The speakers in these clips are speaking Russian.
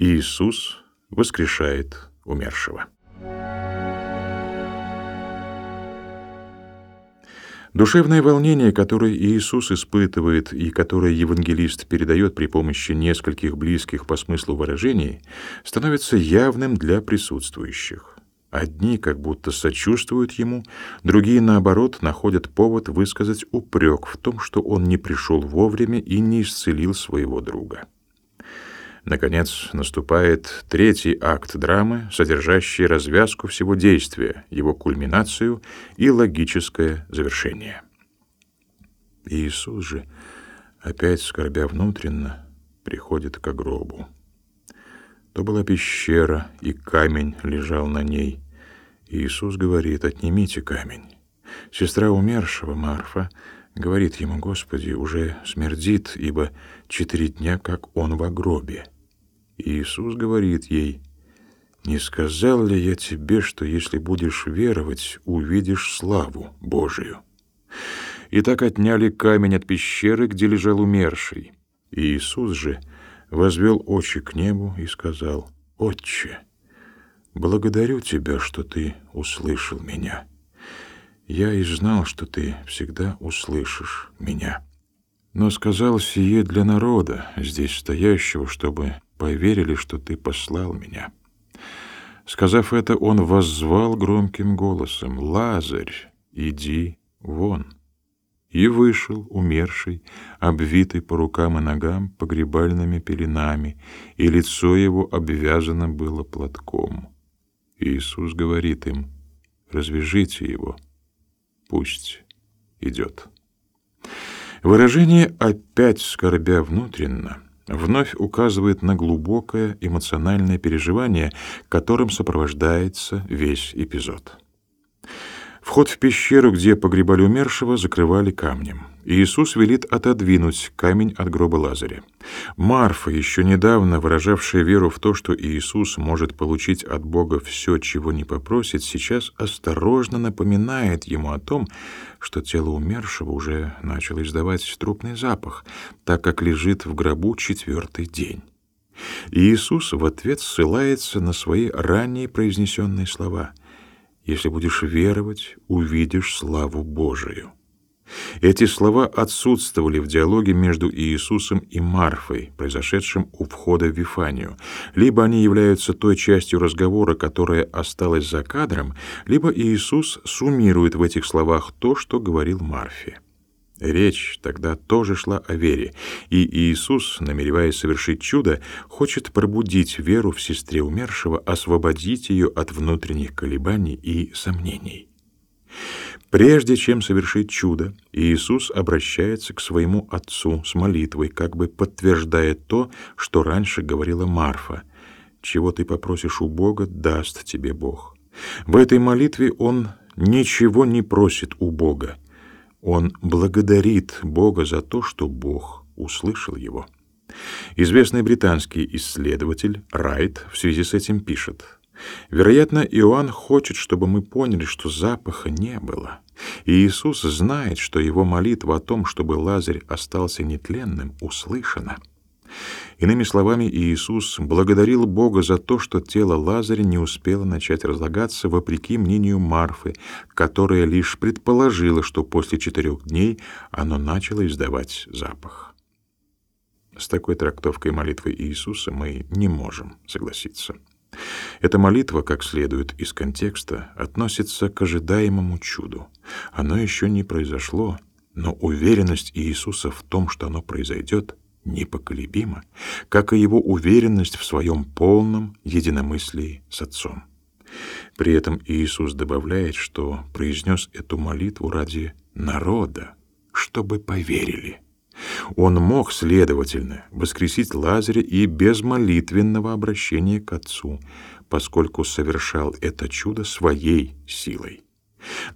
Иисус воскрешает умершего. Душевное волнение, которое Иисус испытывает и которое евангелист передает при помощи нескольких близких по смыслу выражений, становится явным для присутствующих. Одни как будто сочувствуют ему, другие, наоборот, находят повод высказать упрек в том, что он не пришел вовремя и не исцелил своего друга. Наконец, наступает третий акт драмы, содержащий развязку всего действия, его кульминацию и логическое завершение. Иисус же, опять скорбя внутренно, приходит к гробу. То была пещера, и камень лежал на ней. Иисус говорит, отнимите камень. Сестра умершего, Марфа, говорит ему, Господи, уже смердит, ибо четыре дня, как он в гробе. Иисус говорит ей, «Не сказал ли я тебе, что если будешь веровать, увидишь славу Божию?» И так отняли камень от пещеры, где лежал умерший. Иисус же возвел очи к небу и сказал, «Отче, благодарю Тебя, что Ты услышал меня. Я и знал, что Ты всегда услышишь меня. Но сказал сие для народа, здесь стоящего, чтобы поверили, что Ты послал меня». Сказав это, он воззвал громким голосом, «Лазарь, иди вон!» И вышел умерший, обвитый по рукам и ногам погребальными пеленами, и лицо его обвязано было платком. Иисус говорит им, «Развяжите его, пусть идет». Выражение «опять скорбя внутренно» вновь указывает на глубокое эмоциональное переживание, которым сопровождается весь эпизод. Вход в пещеру, где погребали умершего, закрывали камнем. Иисус велит отодвинуть камень от гроба Лазаря. Марфа, еще недавно выражавшая веру в то, что Иисус может получить от Бога все, чего не попросит, сейчас осторожно напоминает ему о том, что тело умершего уже начало издавать трупный запах, так как лежит в гробу четвертый день. Иисус в ответ ссылается на свои ранее произнесенные слова — если будешь веровать, увидишь славу Божию. Эти слова отсутствовали в диалоге между Иисусом и Марфой, произошедшем у входа в Вифанию. Либо они являются той частью разговора, которая осталась за кадром, либо Иисус суммирует в этих словах то, что говорил Марфе. Речь тогда тоже шла о вере, и Иисус, намереваясь совершить чудо, хочет пробудить веру в сестре умершего, освободить ее от внутренних колебаний и сомнений. Прежде чем совершить чудо, Иисус обращается к своему Отцу с молитвой, как бы подтверждая то, что раньше говорила Марфа. «Чего ты попросишь у Бога, даст тебе Бог». В этой молитве он ничего не просит у Бога, он благодарит Бога за то, что Бог услышал его. Известный британский исследователь Райт в связи с этим пишет: Вероятно, Иоанн хочет, чтобы мы поняли, что запаха не было. И Иисус знает, что его молитва о том, чтобы Лазарь остался нетленным, услышана. Иными словами, Иисус благодарил Бога за то, что тело Лазаря не успело начать разлагаться, вопреки мнению Марфы, которая лишь предположила, что после четырех дней оно начало издавать запах. С такой трактовкой молитвы Иисуса мы не можем согласиться. Эта молитва, как следует из контекста, относится к ожидаемому чуду. Оно еще не произошло, но уверенность Иисуса в том, что оно произойдет, непоколебима, как и его уверенность в своем полном единомыслии с Отцом. При этом Иисус добавляет, что произнес эту молитву ради народа, чтобы поверили. Он мог, следовательно, воскресить Лазаря и без молитвенного обращения к Отцу, поскольку совершал это чудо своей силой.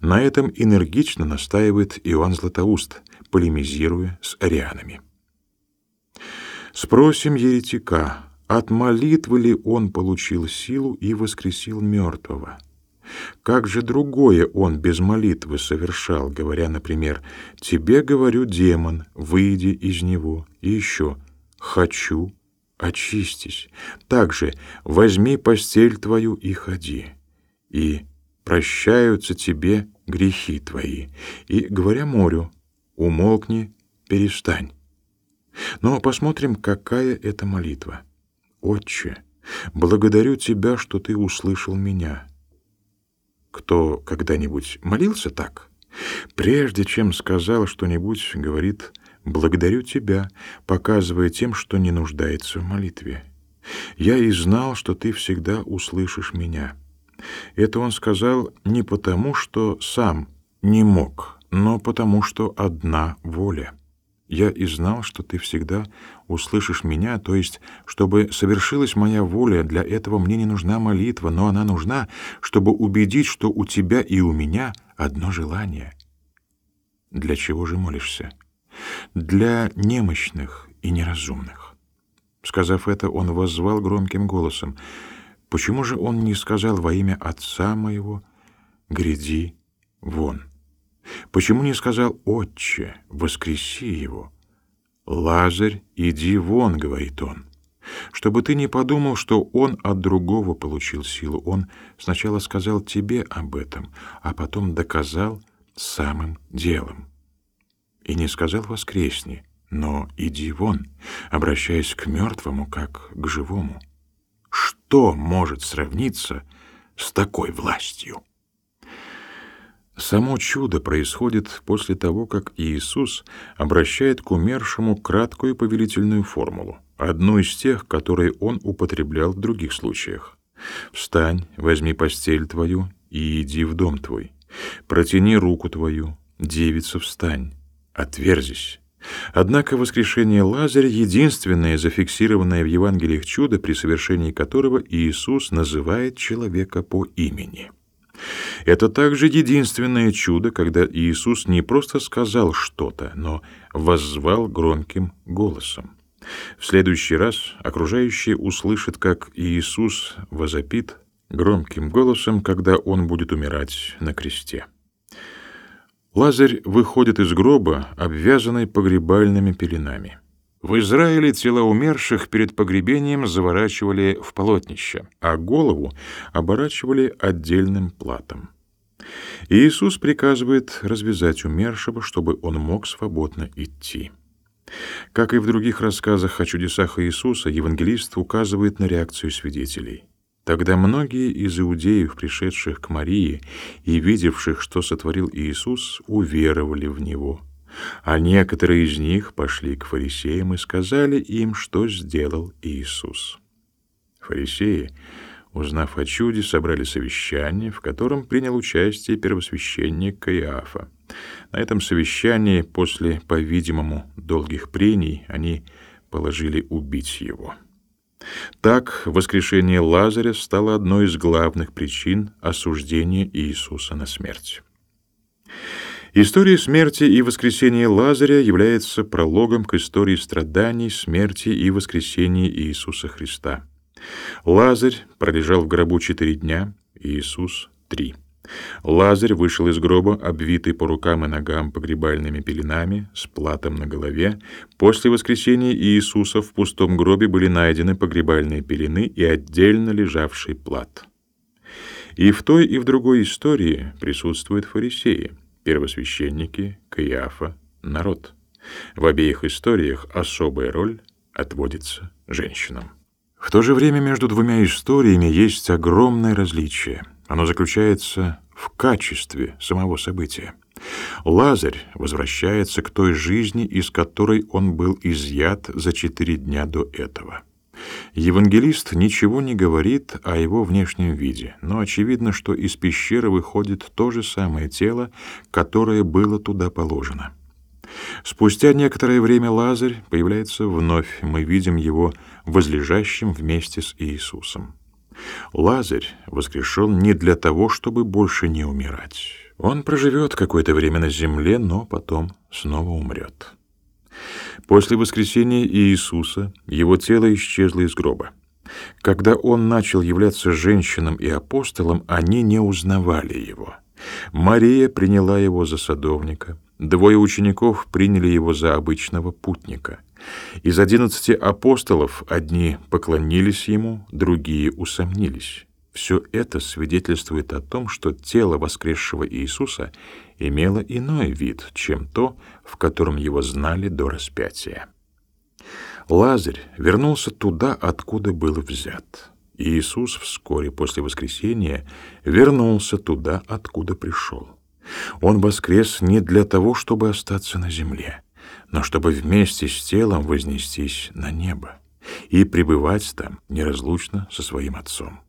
На этом энергично настаивает Иоанн Златоуст, полемизируя с арианами. Спросим еретика, от молитвы ли он получил силу и воскресил мертвого? Как же другое он без молитвы совершал, говоря, например, «Тебе, говорю, демон, выйди из него», и еще «Хочу, очистись. Также возьми постель твою и ходи. И прощаются тебе грехи твои. И, говоря морю, умолкни, перестань. Но посмотрим, какая это молитва. Отче, благодарю Тебя, что Ты услышал меня. Кто когда-нибудь молился так? Прежде чем сказал что-нибудь, говорит «благодарю Тебя», показывая тем, что не нуждается в молитве. «Я и знал, что Ты всегда услышишь меня». Это он сказал не потому, что сам не мог, но потому, что одна воля. Я и знал, что ты всегда услышишь меня, то есть, чтобы совершилась моя воля, для этого мне не нужна молитва, но она нужна, чтобы убедить, что у тебя и у меня одно желание. Для чего же молишься? Для немощных и неразумных. Сказав это, он воззвал громким голосом. Почему же он не сказал во имя Отца моего «Гряди вон»? Почему не сказал «Отче, воскреси его»? «Лазарь, иди вон», — говорит он. Чтобы ты не подумал, что он от другого получил силу. Он сначала сказал тебе об этом, а потом доказал самым делом. И не сказал «воскресни», но «иди вон», обращаясь к мертвому, как к живому. Что может сравниться с такой властью? Само чудо происходит после того, как Иисус обращает к умершему краткую повелительную формулу, одну из тех, которые он употреблял в других случаях. «Встань, возьми постель твою и иди в дом твой. Протяни руку твою, девица, встань, отверзись». Однако воскрешение Лазаря — единственное зафиксированное в Евангелиях чудо, при совершении которого Иисус называет человека по имени — это также единственное чудо, когда Иисус не просто сказал что-то, но воззвал громким голосом. В следующий раз окружающие услышат, как Иисус возопит громким голосом, когда он будет умирать на кресте. Лазарь выходит из гроба, обвязанный погребальными пеленами. В Израиле тела умерших перед погребением заворачивали в полотнище, а голову оборачивали отдельным платом. Иисус приказывает развязать умершего, чтобы он мог свободно идти. Как и в других рассказах о чудесах Иисуса, евангелист указывает на реакцию свидетелей. Тогда многие из иудеев, пришедших к Марии и видевших, что сотворил Иисус, уверовали в Него – а некоторые из них пошли к фарисеям и сказали им, что сделал Иисус. Фарисеи, узнав о чуде, собрали совещание, в котором принял участие первосвященник Каиафа. На этом совещании, после, по-видимому, долгих прений, они положили убить его. Так, воскрешение Лазаря стало одной из главных причин осуждения Иисуса на смерть. История смерти и воскресения Лазаря является прологом к истории страданий, смерти и воскресения Иисуса Христа. Лазарь пролежал в гробу четыре дня, Иисус — три. Лазарь вышел из гроба, обвитый по рукам и ногам погребальными пеленами, с платом на голове. После воскресения Иисуса в пустом гробе были найдены погребальные пелены и отдельно лежавший плат. И в той, и в другой истории присутствуют фарисеи — первосвященники, Каиафа, народ. В обеих историях особая роль отводится женщинам. В то же время между двумя историями есть огромное различие. Оно заключается в качестве самого события. Лазарь возвращается к той жизни, из которой он был изъят за четыре дня до этого. Евангелист ничего не говорит о его внешнем виде, но очевидно, что из пещеры выходит то же самое тело, которое было туда положено. Спустя некоторое время Лазарь появляется вновь, мы видим его возлежащим вместе с Иисусом. Лазарь воскрешен не для того, чтобы больше не умирать. Он проживет какое-то время на земле, но потом снова умрет. После воскресения Иисуса его тело исчезло из гроба. Когда он начал являться женщинам и апостолам, они не узнавали его. Мария приняла его за садовника, Двое учеников приняли его за обычного путника. Из одиннадцати апостолов одни поклонились ему, другие усомнились. Все это свидетельствует о том, что тело воскресшего Иисуса имело иной вид, чем то, в котором его знали до распятия. Лазарь вернулся туда, откуда был взят. Иисус вскоре после воскресения вернулся туда, откуда пришел. Он воскрес не для того, чтобы остаться на земле, но чтобы вместе с телом вознестись на небо и пребывать там неразлучно со своим Отцом.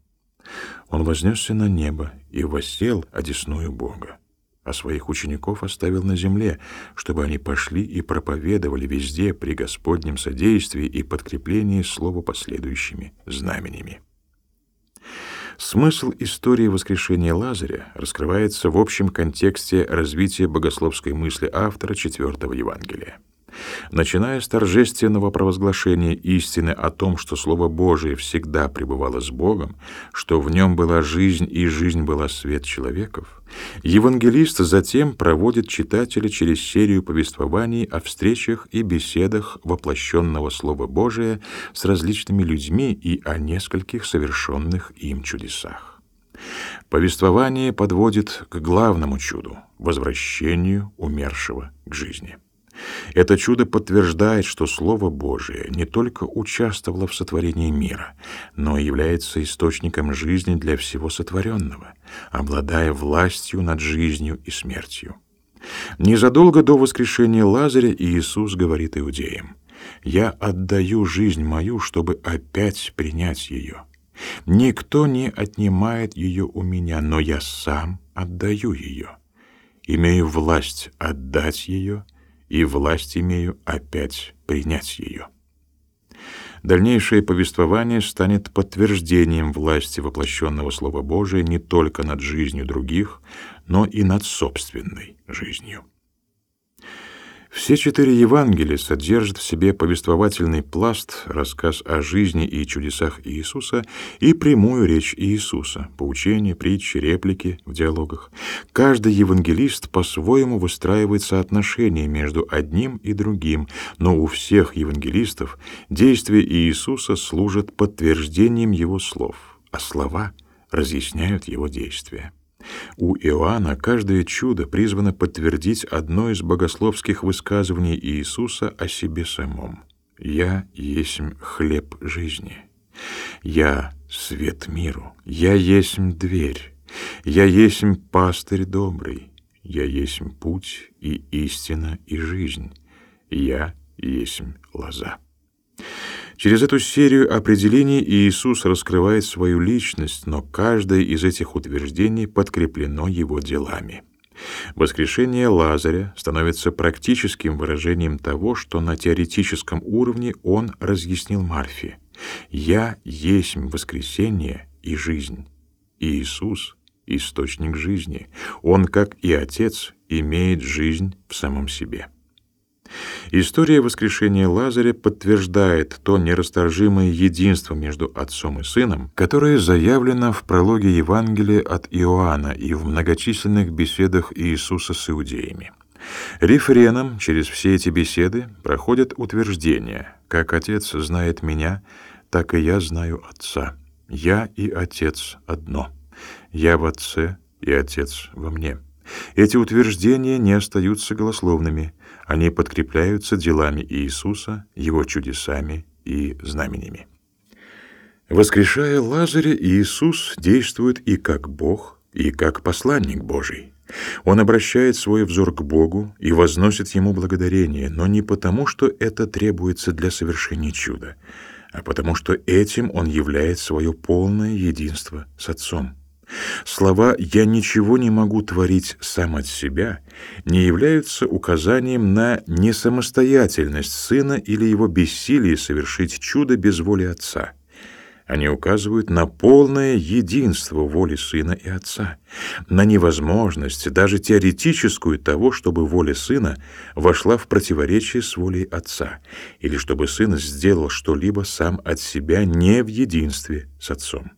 Он вознесся на небо и воссел одесную Бога, а своих учеников оставил на земле, чтобы они пошли и проповедовали везде при Господнем содействии и подкреплении слова последующими знаменями. Смысл истории воскрешения Лазаря раскрывается в общем контексте развития богословской мысли автора четвертого Евангелия. Начиная с торжественного провозглашения истины о том, что Слово Божие всегда пребывало с Богом, что в нем была жизнь и жизнь была свет человеков, евангелист затем проводит читателя через серию повествований о встречах и беседах воплощенного Слова Божия с различными людьми и о нескольких совершенных им чудесах. Повествование подводит к главному чуду — возвращению умершего к жизни. Это чудо подтверждает, что Слово Божие не только участвовало в сотворении мира, но и является источником жизни для всего сотворенного, обладая властью над жизнью и смертью. Незадолго до воскрешения Лазаря Иисус говорит иудеям, «Я отдаю жизнь мою, чтобы опять принять ее. Никто не отнимает ее у меня, но я сам отдаю ее. Имею власть отдать ее и власть имею опять принять ее. Дальнейшее повествование станет подтверждением власти воплощенного Слова Божия не только над жизнью других, но и над собственной жизнью. Все четыре Евангелия содержат в себе повествовательный пласт, рассказ о жизни и чудесах Иисуса и прямую речь Иисуса, поучения, притчи, реплики в диалогах. Каждый евангелист по-своему выстраивает соотношение между одним и другим, но у всех евангелистов действия Иисуса служат подтверждением его слов, а слова разъясняют его действия. У Иоанна каждое чудо призвано подтвердить одно из богословских высказываний Иисуса о себе самом. «Я есть хлеб жизни. Я свет миру. Я есть дверь. Я есть пастырь добрый. Я есть путь и истина и жизнь. Я есть лоза». Через эту серию определений Иисус раскрывает свою личность, но каждое из этих утверждений подкреплено его делами. Воскрешение Лазаря становится практическим выражением того, что на теоретическом уровне он разъяснил Марфе. «Я есть воскресение и жизнь». Иисус — источник жизни. Он, как и Отец, имеет жизнь в самом себе. История воскрешения Лазаря подтверждает то нерасторжимое единство между Отцом и Сыном, которое заявлено в прологе Евангелия от Иоанна и в многочисленных беседах Иисуса с иудеями. Рефреном через все эти беседы проходят утверждения «Как Отец знает Меня, так и я знаю Отца. Я и Отец одно. Я в Отце, и Отец во мне». Эти утверждения не остаются голословными, они подкрепляются делами Иисуса, Его чудесами и знаменями. Воскрешая Лазаря, Иисус действует и как Бог, и как посланник Божий. Он обращает свой взор к Богу и возносит Ему благодарение, но не потому, что это требуется для совершения чуда, а потому что этим Он являет свое полное единство с Отцом. Слова «я ничего не могу творить сам от себя» не являются указанием на несамостоятельность сына или его бессилие совершить чудо без воли отца. Они указывают на полное единство воли сына и отца, на невозможность, даже теоретическую, того, чтобы воля сына вошла в противоречие с волей отца, или чтобы сын сделал что-либо сам от себя не в единстве с отцом.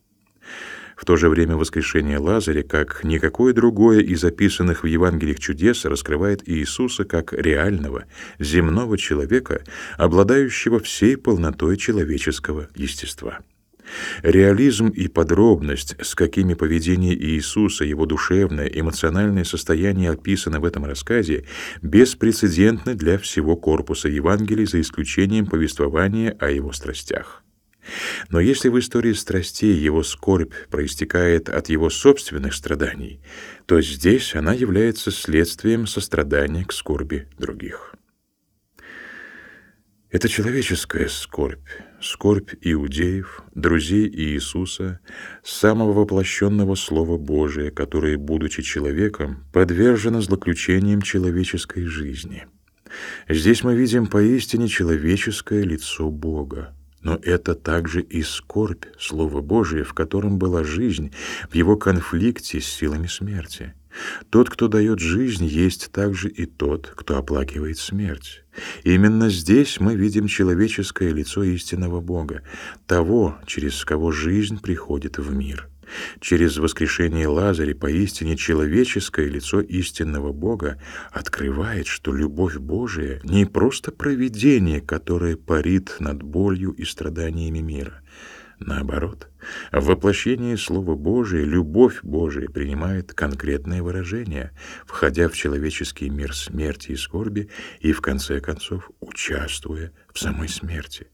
В то же время воскрешение Лазаря, как никакое другое из описанных в Евангелиях чудес, раскрывает Иисуса как реального, земного человека, обладающего всей полнотой человеческого естества. Реализм и подробность, с какими поведение Иисуса, его душевное, эмоциональное состояние описаны в этом рассказе, беспрецедентны для всего корпуса Евангелий за исключением повествования о его страстях. Но если в истории страстей его скорбь проистекает от его собственных страданий, то здесь она является следствием сострадания к скорби других. Это человеческая скорбь, скорбь иудеев, друзей Иисуса, самого воплощенного Слова Божия, которое, будучи человеком, подвержено злоключениям человеческой жизни. Здесь мы видим поистине человеческое лицо Бога. Но это также и скорбь Слова Божия, в котором была жизнь, в его конфликте с силами смерти. Тот, кто дает жизнь, есть также и тот, кто оплакивает смерть. Именно здесь мы видим человеческое лицо истинного Бога, того, через кого жизнь приходит в мир. Через воскрешение Лазаря поистине человеческое лицо истинного Бога открывает, что любовь Божия не просто провидение, которое парит над болью и страданиями мира, Наоборот, в воплощении Слова Божия любовь Божия принимает конкретное выражение, входя в человеческий мир смерти и скорби и, в конце концов, участвуя в самой смерти.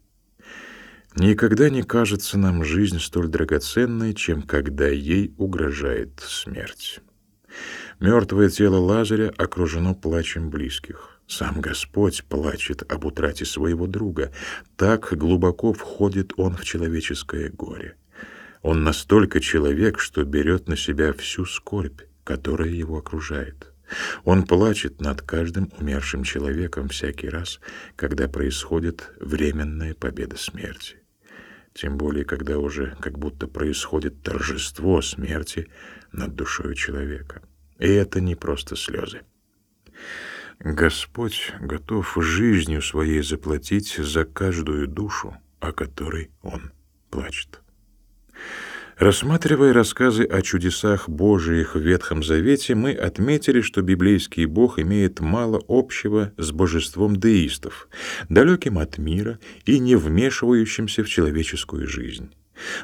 Никогда не кажется нам жизнь столь драгоценной, чем когда ей угрожает смерть. Мертвое тело Лазаря окружено плачем близких. Сам Господь плачет об утрате своего друга. Так глубоко входит он в человеческое горе. Он настолько человек, что берет на себя всю скорбь, которая его окружает. Он плачет над каждым умершим человеком всякий раз, когда происходит временная победа смерти. Тем более, когда уже как будто происходит торжество смерти над душой человека. И это не просто слезы. Господь готов жизнью своей заплатить за каждую душу, о которой Он плачет. Рассматривая рассказы о чудесах Божиих в Ветхом Завете, мы отметили, что библейский Бог имеет мало общего с божеством деистов, далеким от мира и не вмешивающимся в человеческую жизнь.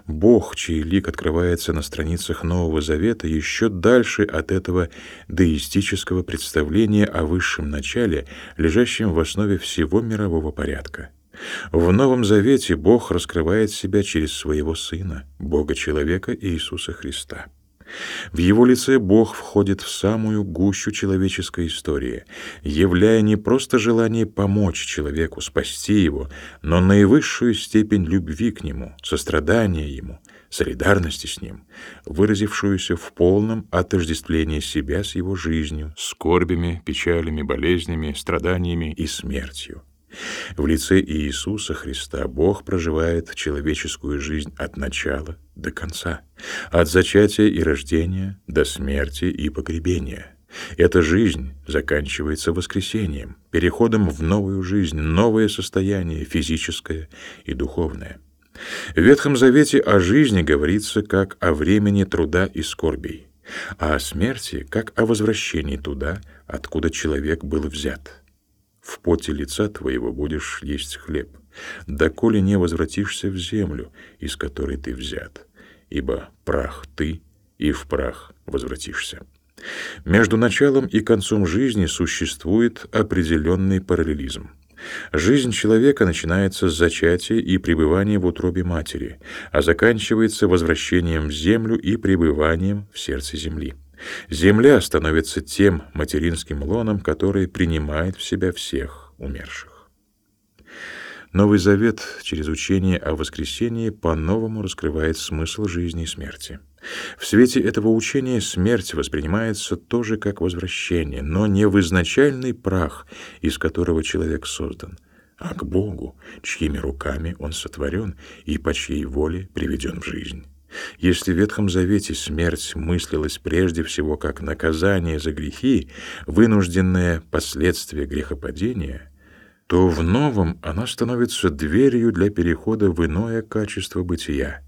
Бог, чей лик открывается на страницах Нового Завета, еще дальше от этого деистического представления о высшем начале, лежащем в основе всего мирового порядка. В Новом Завете Бог раскрывает себя через своего Сына, Бога-человека Иисуса Христа. В его лице Бог входит в самую гущу человеческой истории, являя не просто желание помочь человеку, спасти его, но наивысшую степень любви к нему, сострадания ему, солидарности с ним, выразившуюся в полном отождествлении себя с его жизнью, скорбями, печалями, болезнями, страданиями и смертью. В лице Иисуса Христа Бог проживает человеческую жизнь от начала до конца, от зачатия и рождения до смерти и погребения. Эта жизнь заканчивается воскресением, переходом в новую жизнь, новое состояние физическое и духовное. В Ветхом Завете о жизни говорится как о времени труда и скорбей, а о смерти как о возвращении туда, откуда человек был взят в поте лица твоего будешь есть хлеб, доколе не возвратишься в землю, из которой ты взят, ибо прах ты, и в прах возвратишься. Между началом и концом жизни существует определенный параллелизм. Жизнь человека начинается с зачатия и пребывания в утробе матери, а заканчивается возвращением в землю и пребыванием в сердце земли. Земля становится тем материнским лоном, который принимает в себя всех умерших. Новый Завет через учение о воскресении по-новому раскрывает смысл жизни и смерти. В свете этого учения смерть воспринимается тоже как возвращение, но не в изначальный прах, из которого человек создан, а к Богу, чьими руками он сотворен и по чьей воле приведен в жизнь. Если в Ветхом Завете смерть мыслилась прежде всего как наказание за грехи, вынужденное последствие грехопадения, то в новом она становится дверью для перехода в иное качество бытия,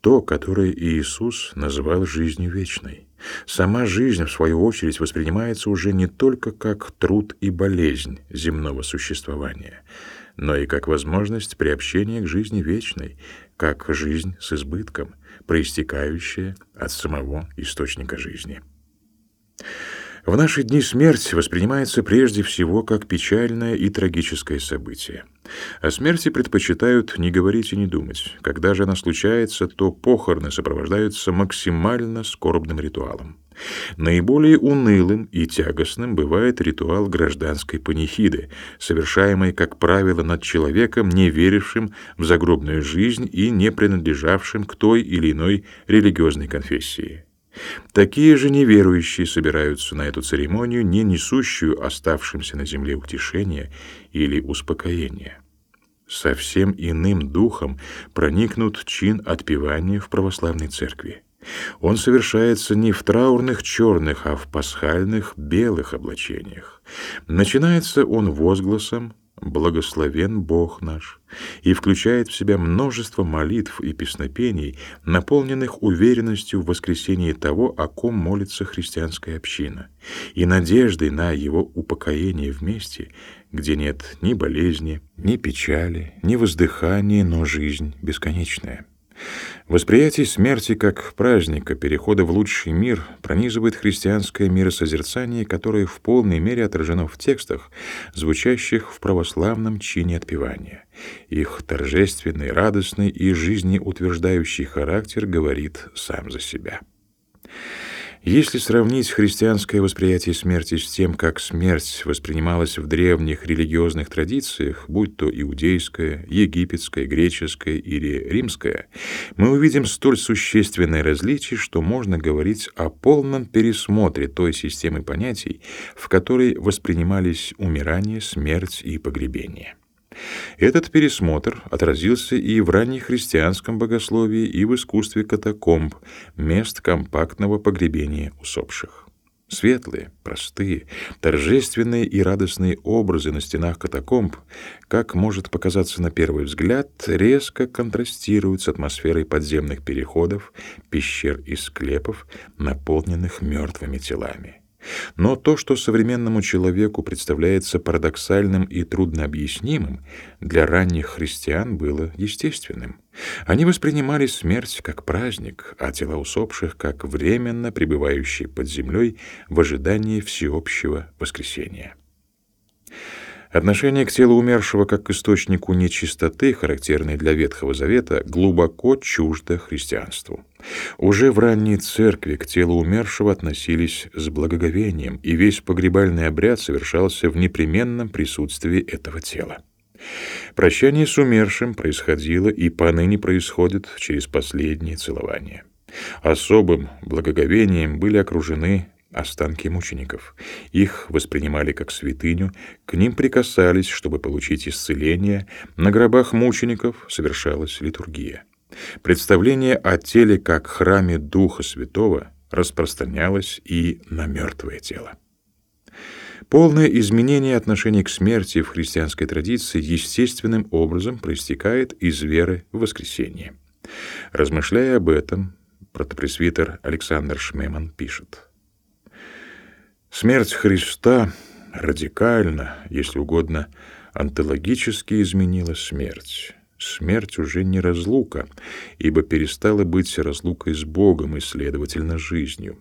то, которое Иисус называл жизнью вечной. Сама жизнь, в свою очередь, воспринимается уже не только как труд и болезнь земного существования, но и как возможность приобщения к жизни вечной, как жизнь с избытком, проистекающая от самого источника жизни. В наши дни смерть воспринимается прежде всего как печальное и трагическое событие. О смерти предпочитают не говорить и не думать. Когда же она случается, то похороны сопровождаются максимально скорбным ритуалом. Наиболее унылым и тягостным бывает ритуал гражданской панихиды, совершаемый, как правило, над человеком, не верившим в загробную жизнь и не принадлежавшим к той или иной религиозной конфессии. Такие же неверующие собираются на эту церемонию, не несущую оставшимся на земле утешения или успокоения. Совсем иным духом проникнут чин отпевания в православной церкви. Он совершается не в траурных черных, а в пасхальных белых облачениях. Начинается он возгласом благословен Бог наш, и включает в себя множество молитв и песнопений, наполненных уверенностью в воскресении того, о ком молится христианская община, и надеждой на его упокоение вместе, где нет ни болезни, ни печали, ни воздыхания, но жизнь бесконечная. Восприятие смерти как праздника перехода в лучший мир пронизывает христианское миросозерцание, которое в полной мере отражено в текстах, звучащих в православном чине отпевания. Их торжественный, радостный и жизнеутверждающий характер говорит сам за себя. Если сравнить христианское восприятие смерти с тем, как смерть воспринималась в древних религиозных традициях, будь то иудейская, египетская, греческая или римская, мы увидим столь существенное различие, что можно говорить о полном пересмотре той системы понятий, в которой воспринимались умирание, смерть и погребение. Этот пересмотр отразился и в раннехристианском богословии, и в искусстве катакомб, мест компактного погребения усопших. Светлые, простые, торжественные и радостные образы на стенах катакомб, как может показаться на первый взгляд, резко контрастируют с атмосферой подземных переходов, пещер и склепов, наполненных мертвыми телами. Но то, что современному человеку представляется парадоксальным и труднообъяснимым, для ранних христиан было естественным. Они воспринимали смерть как праздник, а тела усопших как временно пребывающие под землей в ожидании всеобщего воскресения. Отношение к телу умершего как к источнику нечистоты, характерной для Ветхого Завета, глубоко чуждо христианству. Уже в ранней церкви к телу умершего относились с благоговением, и весь погребальный обряд совершался в непременном присутствии этого тела. Прощание с умершим происходило и поныне происходит через последнее целование. Особым благоговением были окружены останки мучеников. Их воспринимали как святыню, к ним прикасались, чтобы получить исцеление, на гробах мучеников совершалась литургия. Представление о теле как храме Духа Святого распространялось и на мертвое тело. Полное изменение отношений к смерти в христианской традиции естественным образом проистекает из веры в воскресение. Размышляя об этом, протопресвитер Александр Шмеман пишет: Смерть Христа радикально, если угодно, онтологически изменила смерть. Смерть уже не разлука, ибо перестала быть разлукой с Богом и, следовательно, жизнью.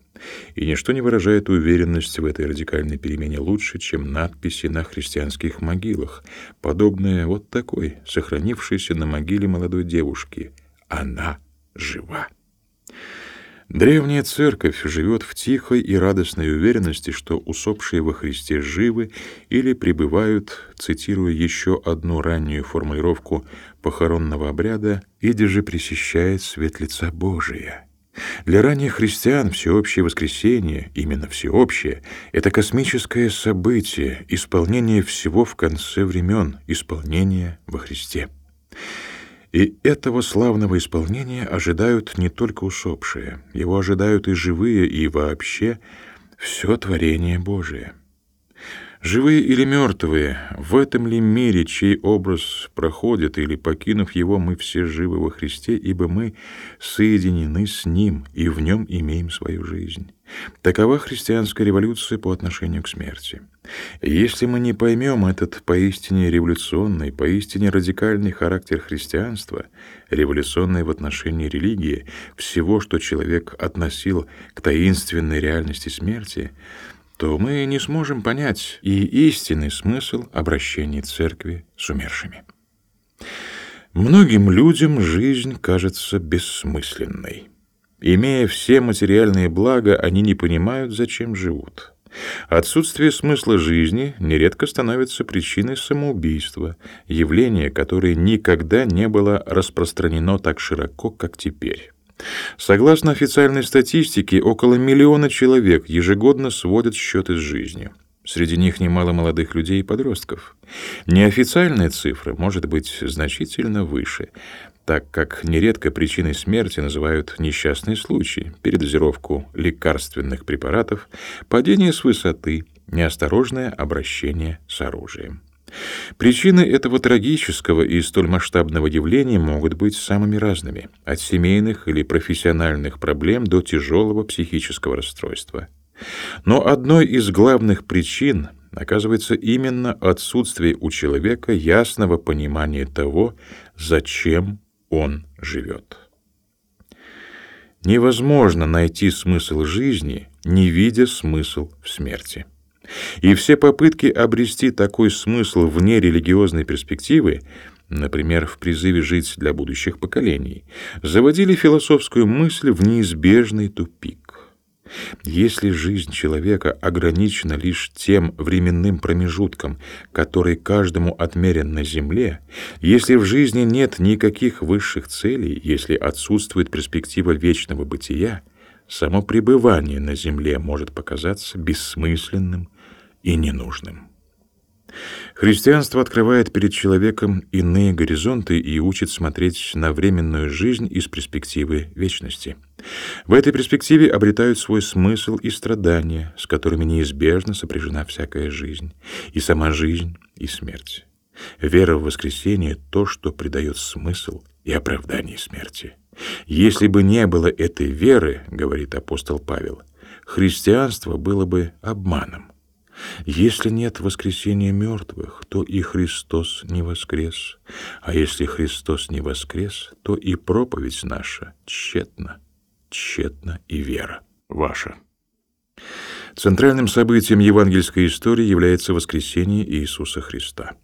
И ничто не выражает уверенность в этой радикальной перемене лучше, чем надписи на христианских могилах, подобные вот такой, сохранившейся на могиле молодой девушки. Она жива. Древняя церковь живет в тихой и радостной уверенности, что усопшие во Христе живы или пребывают, цитируя еще одну раннюю формулировку похоронного обряда, «иди же пресещает свет лица Божия». Для ранних христиан всеобщее воскресение, именно всеобщее, это космическое событие, исполнение всего в конце времен, исполнение во Христе. И этого славного исполнения ожидают не только усопшие, его ожидают и живые, и вообще все творение Божие. Живые или мертвые, в этом ли мире, чей образ проходит, или покинув его, мы все живы во Христе, ибо мы соединены с Ним и в Нем имеем свою жизнь. Такова христианская революция по отношению к смерти. Если мы не поймем этот поистине революционный, поистине радикальный характер христианства, революционный в отношении религии, всего, что человек относил к таинственной реальности смерти, то мы не сможем понять и истинный смысл обращения церкви с умершими. Многим людям жизнь кажется бессмысленной. Имея все материальные блага, они не понимают, зачем живут. Отсутствие смысла жизни нередко становится причиной самоубийства, явление, которое никогда не было распространено так широко, как теперь. Согласно официальной статистике, около миллиона человек ежегодно сводят счеты с жизнью. Среди них немало молодых людей и подростков. Неофициальная цифра может быть значительно выше, так как нередко причиной смерти называют несчастные случаи, передозировку лекарственных препаратов, падение с высоты, неосторожное обращение с оружием. Причины этого трагического и столь масштабного явления могут быть самыми разными, от семейных или профессиональных проблем до тяжелого психического расстройства. Но одной из главных причин оказывается именно отсутствие у человека ясного понимания того, зачем он живет. Невозможно найти смысл жизни, не видя смысл в смерти. И все попытки обрести такой смысл вне религиозной перспективы, например, в призыве жить для будущих поколений, заводили философскую мысль в неизбежный тупик. Если жизнь человека ограничена лишь тем временным промежутком, который каждому отмерен на земле, если в жизни нет никаких высших целей, если отсутствует перспектива вечного бытия, само пребывание на земле может показаться бессмысленным и ненужным. Христианство открывает перед человеком иные горизонты и учит смотреть на временную жизнь из перспективы вечности. В этой перспективе обретают свой смысл и страдания, с которыми неизбежно сопряжена всякая жизнь, и сама жизнь, и смерть. Вера в воскресение — то, что придает смысл и оправдание смерти. Если бы не было этой веры, говорит апостол Павел, христианство было бы обманом. Если нет воскресения мертвых, то и Христос не воскрес. А если Христос не воскрес, то и проповедь наша тщетна, тщетна и вера ваша. Центральным событием евангельской истории является воскресение Иисуса Христа.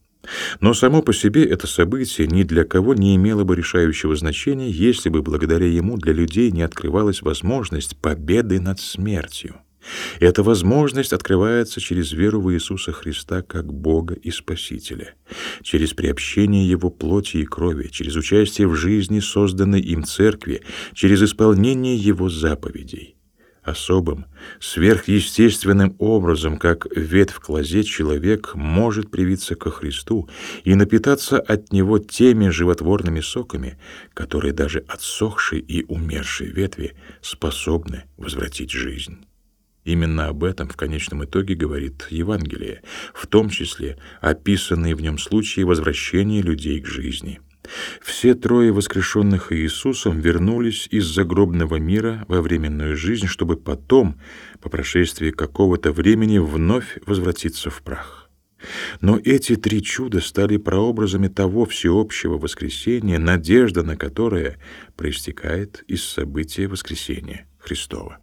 Но само по себе это событие ни для кого не имело бы решающего значения, если бы благодаря ему для людей не открывалась возможность победы над смертью. Эта возможность открывается через веру в Иисуса Христа как Бога и Спасителя, через приобщение Его плоти и крови, через участие в жизни созданной им церкви, через исполнение Его заповедей. Особым, сверхъестественным образом, как ветвь в лозе, человек может привиться ко Христу и напитаться от Него теми животворными соками, которые даже отсохшие и умершие ветви способны возвратить жизнь. Именно об этом в конечном итоге говорит Евангелие, в том числе описанные в нем случаи возвращения людей к жизни. Все трое воскрешенных Иисусом вернулись из загробного мира во временную жизнь, чтобы потом, по прошествии какого-то времени, вновь возвратиться в прах. Но эти три чуда стали прообразами того всеобщего воскресения, надежда на которое проистекает из события воскресения Христова.